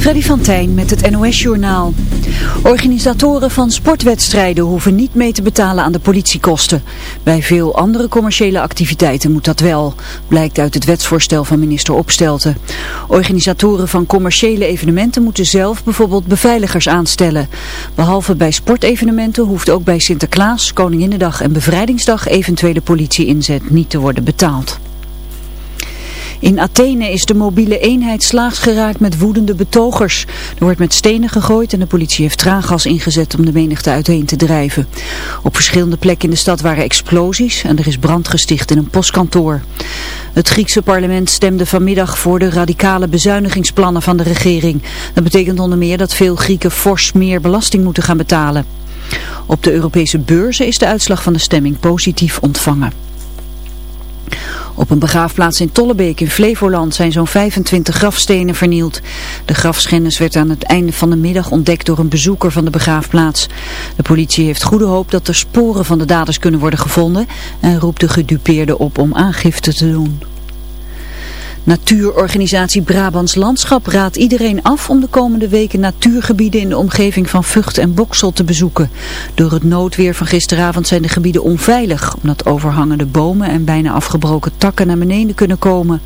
Freddy van Tijn met het NOS-journaal. Organisatoren van sportwedstrijden hoeven niet mee te betalen aan de politiekosten. Bij veel andere commerciële activiteiten moet dat wel, blijkt uit het wetsvoorstel van minister Opstelten. Organisatoren van commerciële evenementen moeten zelf bijvoorbeeld beveiligers aanstellen. Behalve bij sportevenementen hoeft ook bij Sinterklaas, Koninginnedag en Bevrijdingsdag eventuele politieinzet niet te worden betaald. In Athene is de mobiele eenheid slaags geraakt met woedende betogers. Er wordt met stenen gegooid en de politie heeft traangas ingezet om de menigte uiteen te drijven. Op verschillende plekken in de stad waren explosies en er is brand gesticht in een postkantoor. Het Griekse parlement stemde vanmiddag voor de radicale bezuinigingsplannen van de regering. Dat betekent onder meer dat veel Grieken fors meer belasting moeten gaan betalen. Op de Europese beurzen is de uitslag van de stemming positief ontvangen. Op een begraafplaats in Tollebeek in Flevoland zijn zo'n 25 grafstenen vernield. De grafschennis werd aan het einde van de middag ontdekt door een bezoeker van de begraafplaats. De politie heeft goede hoop dat er sporen van de daders kunnen worden gevonden en roept de gedupeerden op om aangifte te doen. Natuurorganisatie Brabants Landschap raadt iedereen af om de komende weken natuurgebieden in de omgeving van Vught en Boksel te bezoeken. Door het noodweer van gisteravond zijn de gebieden onveilig, omdat overhangende bomen en bijna afgebroken takken naar beneden kunnen komen.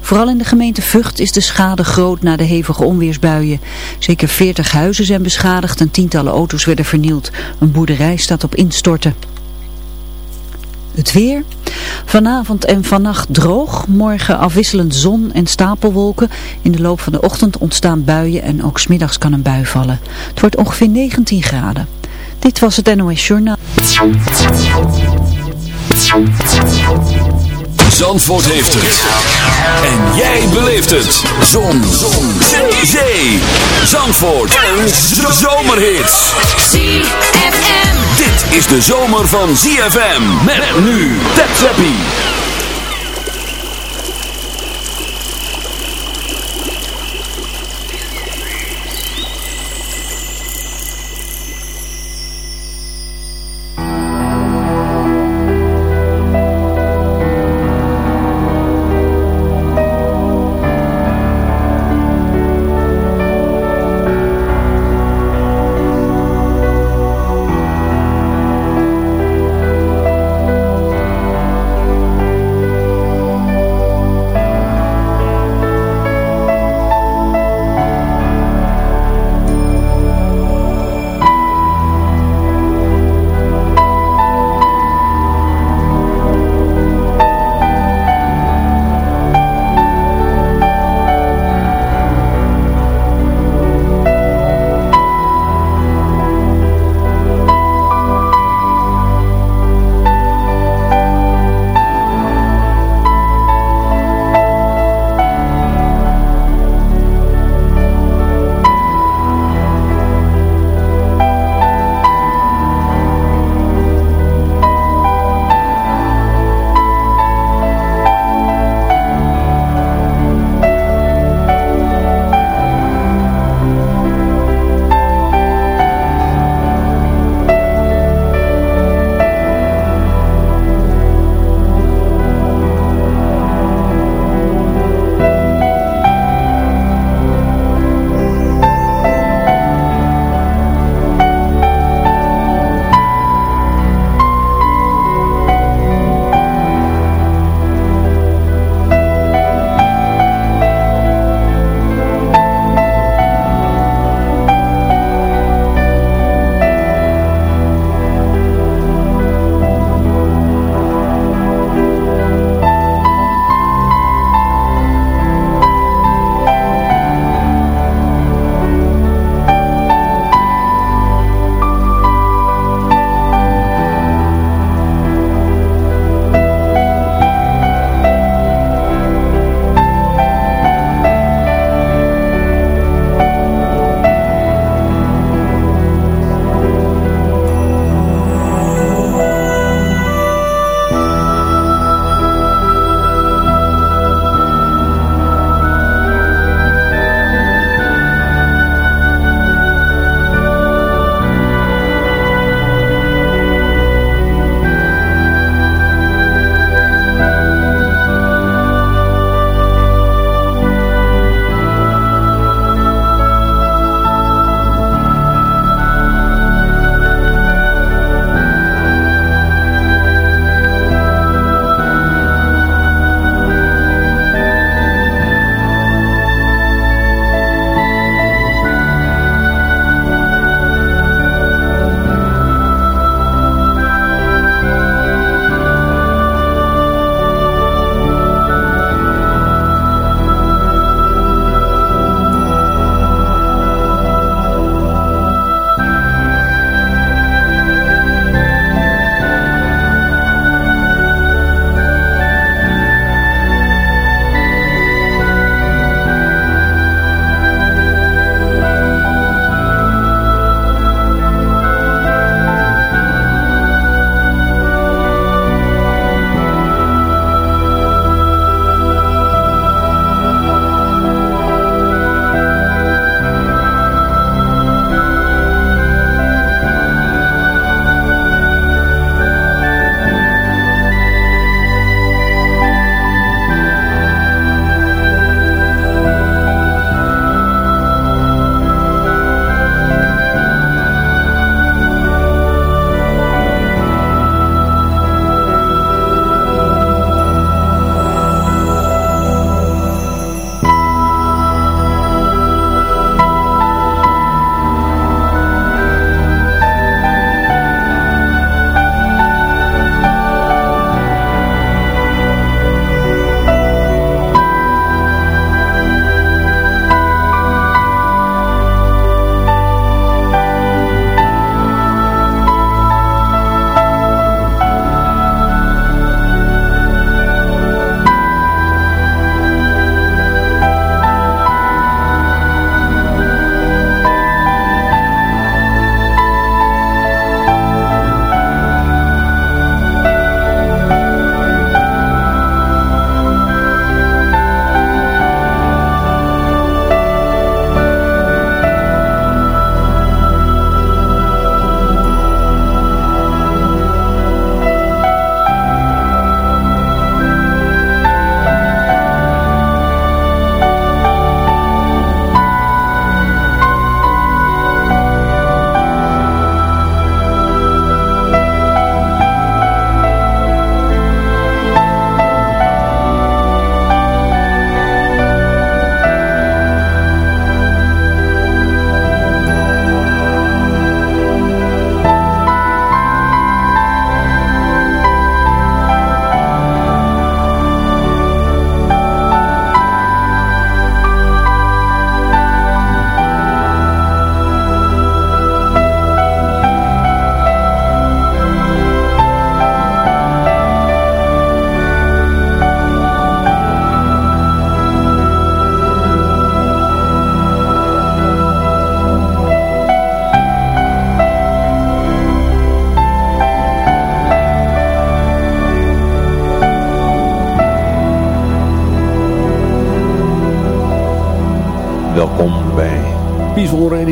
Vooral in de gemeente Vught is de schade groot na de hevige onweersbuien. Zeker 40 huizen zijn beschadigd en tientallen auto's werden vernield. Een boerderij staat op instorten. Het weer. Vanavond en vannacht droog. Morgen afwisselend zon en stapelwolken. In de loop van de ochtend ontstaan buien en ook smiddags kan een bui vallen. Het wordt ongeveer 19 graden. Dit was het NOS Journaal. Zandvoort heeft het. En jij beleeft het. Zon. zon. Zee. Zee. Zandvoort. Een zomerhit. ZFM. Dit is de zomer van ZFM. Met nu. Tap Zappie.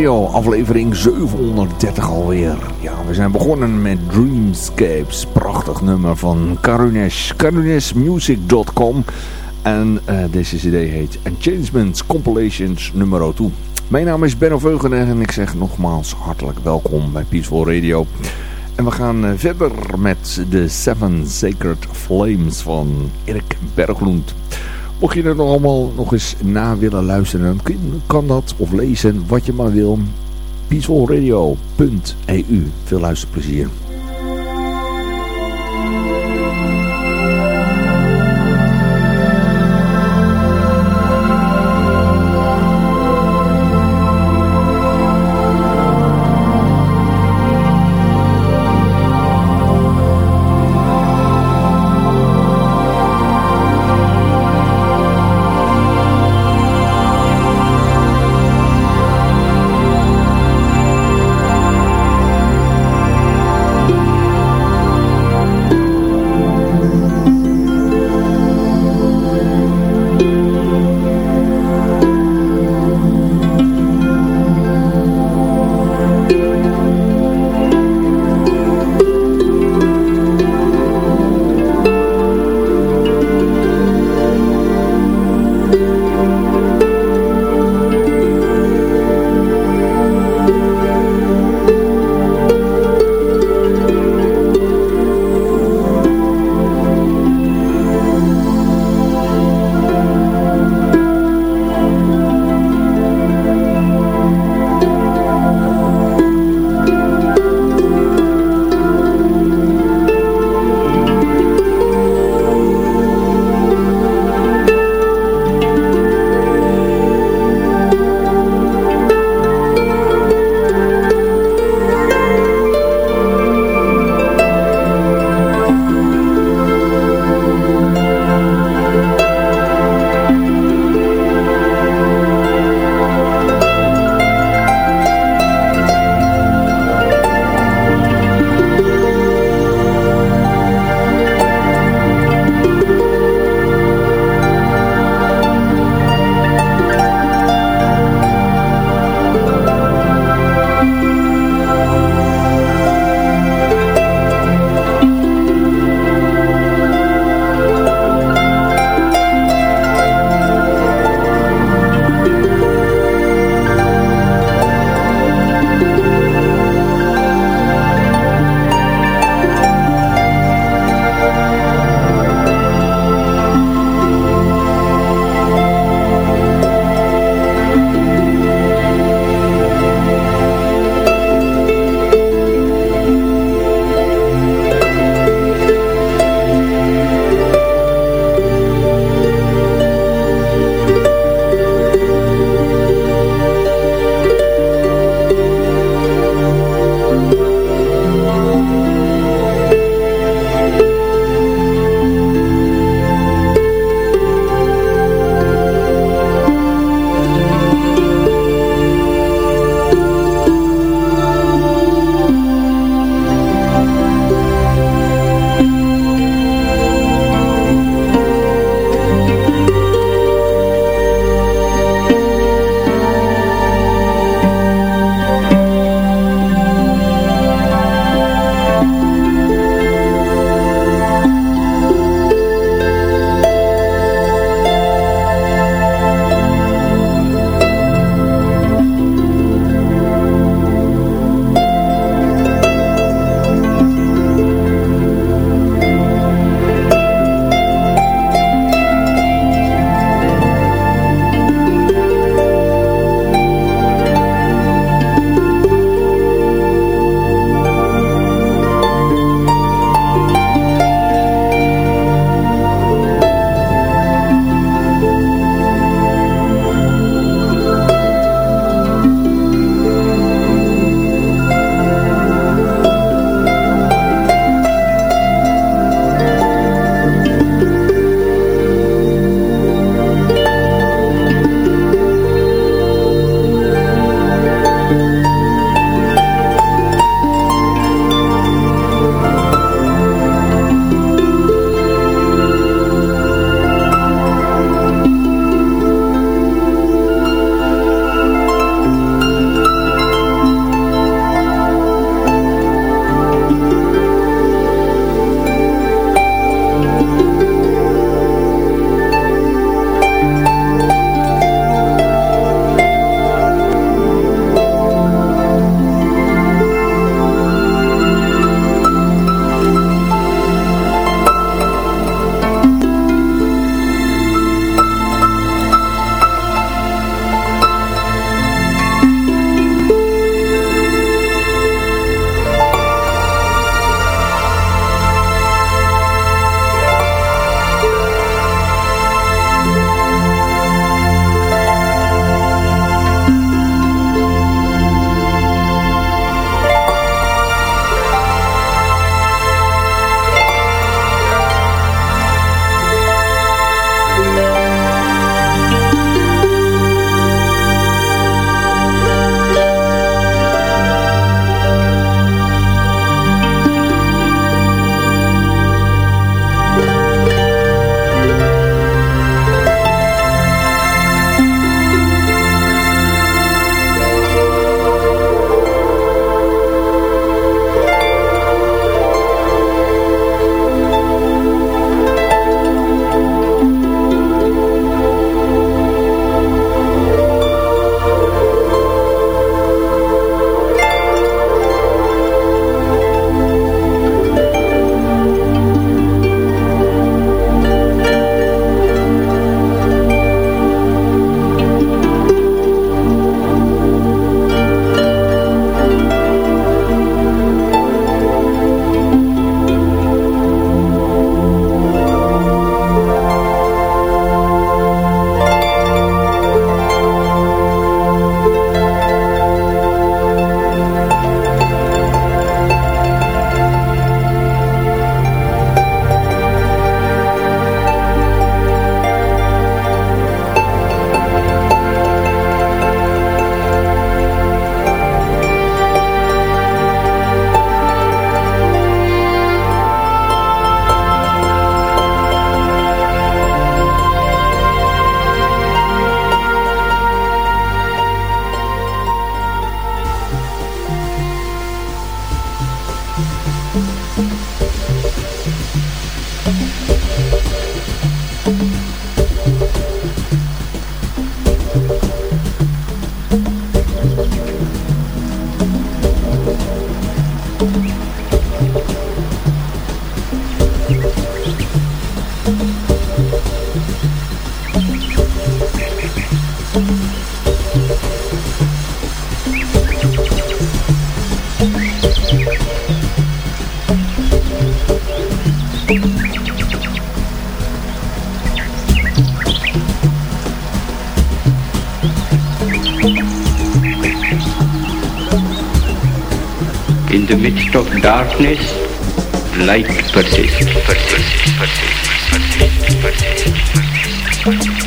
Radio, aflevering 730 alweer. Ja, we zijn begonnen met Dreamscapes, prachtig nummer van Karunesh, karuneshmusic.com. En uh, deze cd heet Enchangements Compilations nummer 2. Mijn naam is Benno Veugen en ik zeg nogmaals hartelijk welkom bij Peaceful Radio. En we gaan uh, verder met de Seven Sacred Flames van Erik Berglund. Mocht je er nog allemaal nog eens na willen luisteren, kan dat of lezen wat je maar wil. peacefulradio.eu. Veel luisterplezier. darkness, light persists. persists, persists, persists, persists, persists, persists, persists, persists.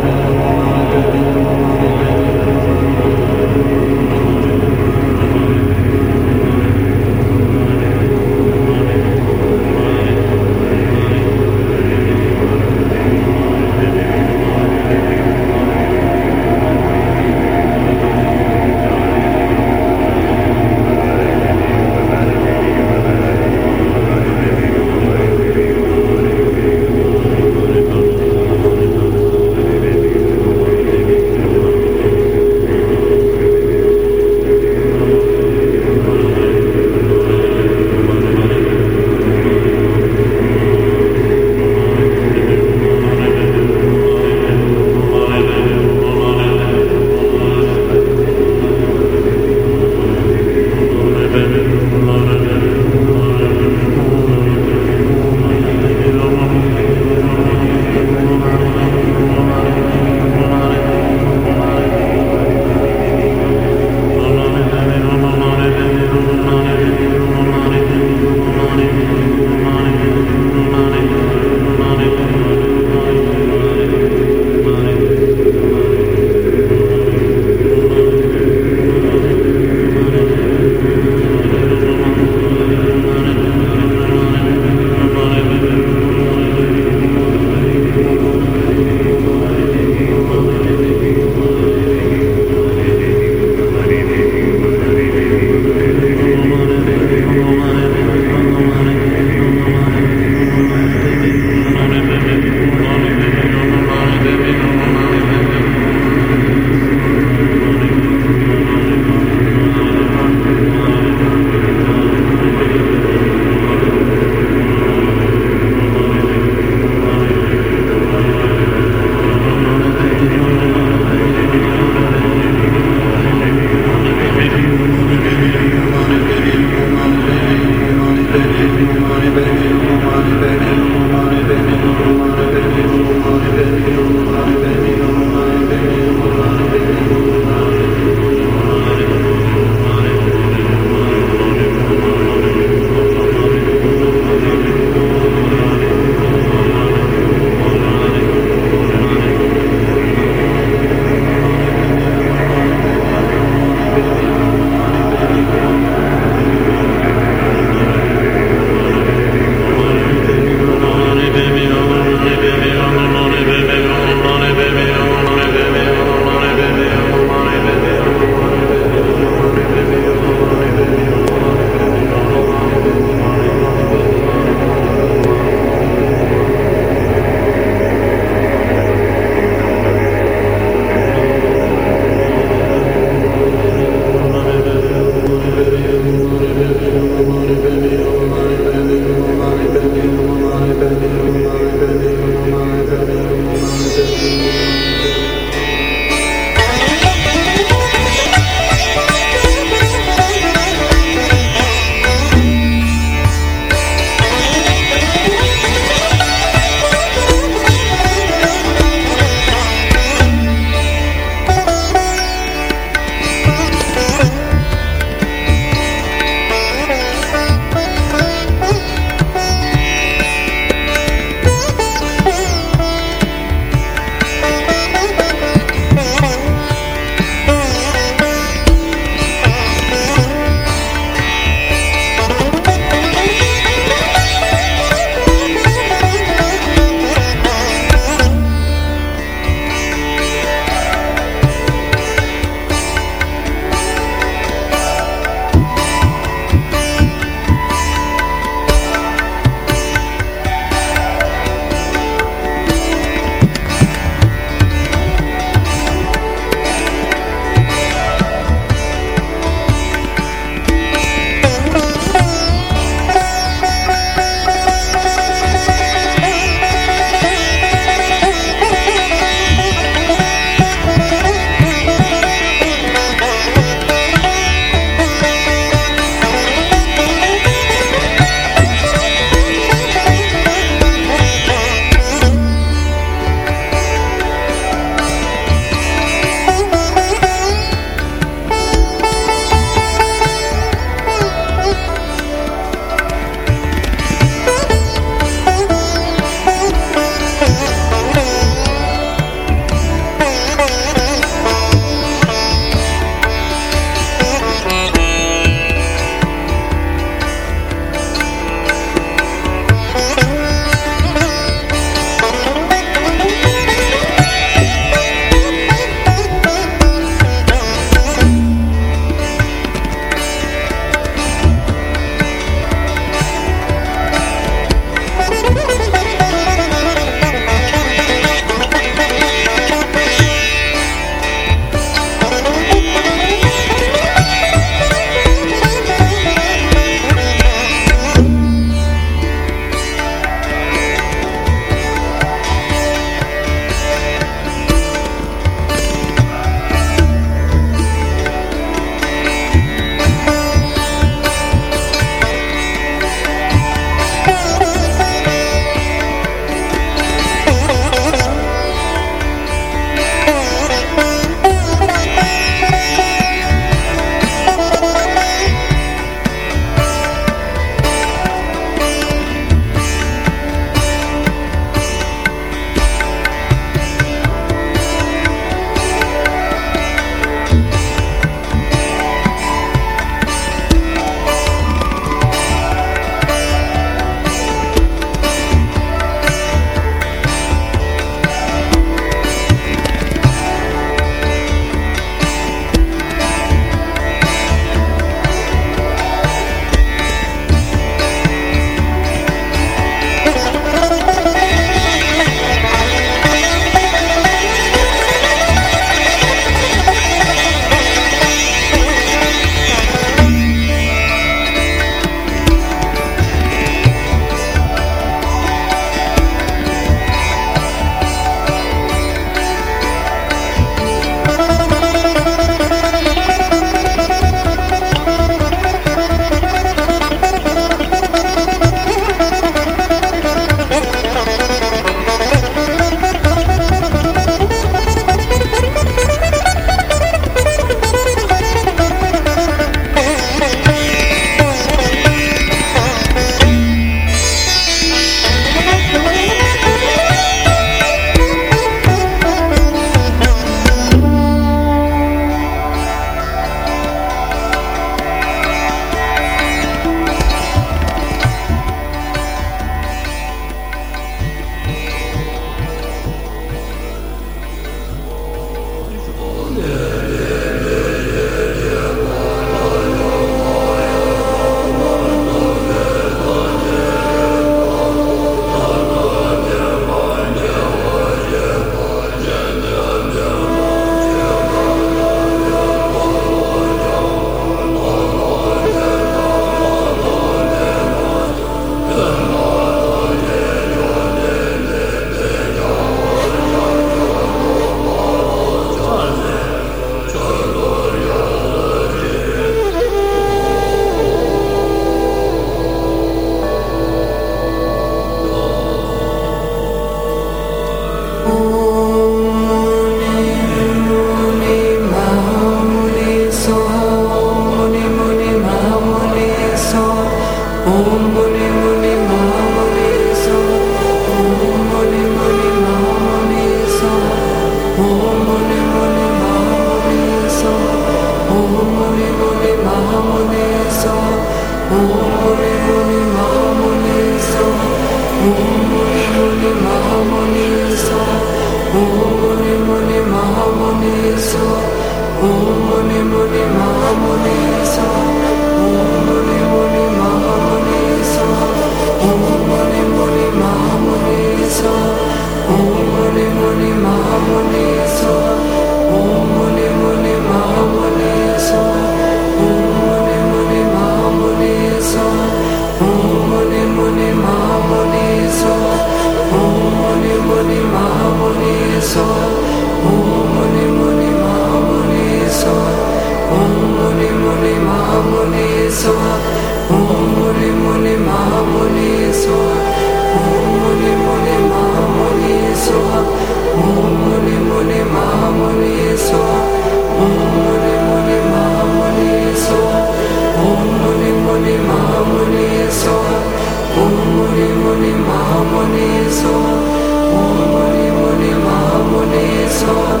soul.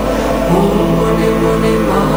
Oh, money, money.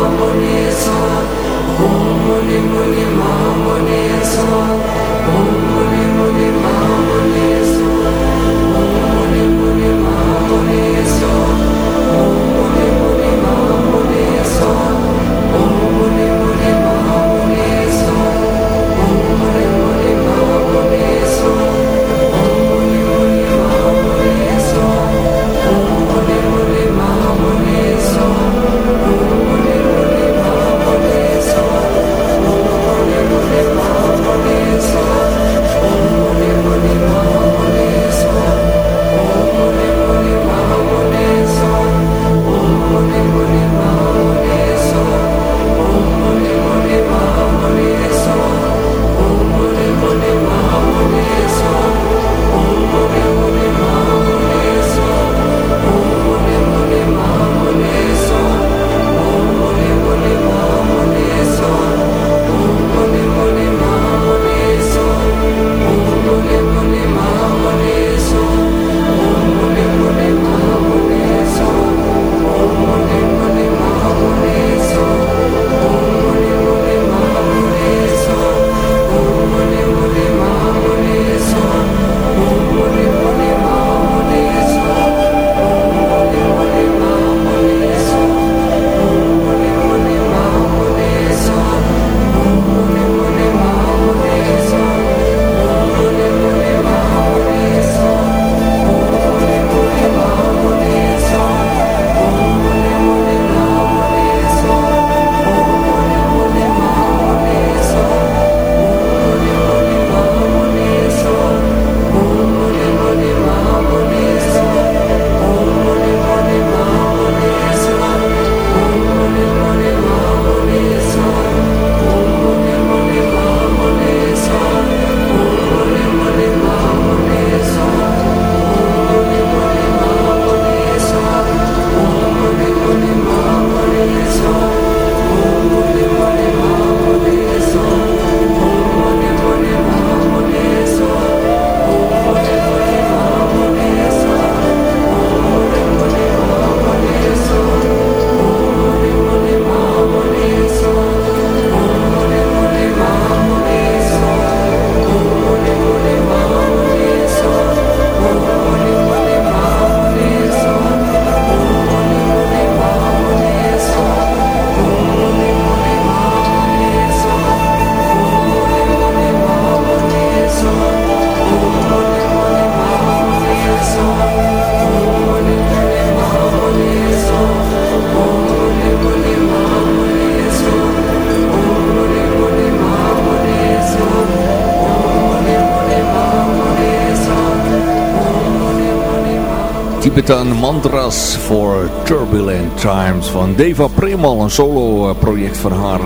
Tibetan Mantras for Turbulent Times van Deva Premal, een solo project van haar.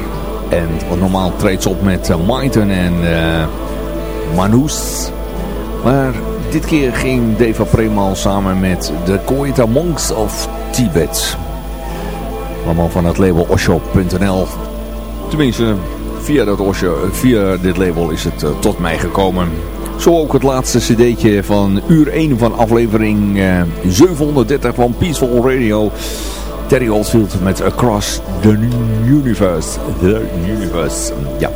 En normaal treedt ze op met uh, Maiten en uh. Maar dit keer ging Deva Premal samen met de Koita Monks of Tibet. Allemaal van het label Osho.nl. Tenminste, via, dat Osho, via dit label is het tot mij gekomen. Zo ook het laatste cd'tje van uur 1 van aflevering uh, 730 van Peaceful Radio. Terry Oldfield met Across the Universe. The Universe. Ja.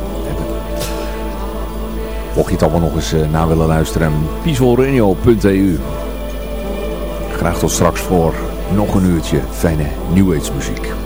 Mocht je het allemaal nog eens uh, na willen luisteren, peacefulradio.eu. Graag tot straks voor nog een uurtje fijne New muziek.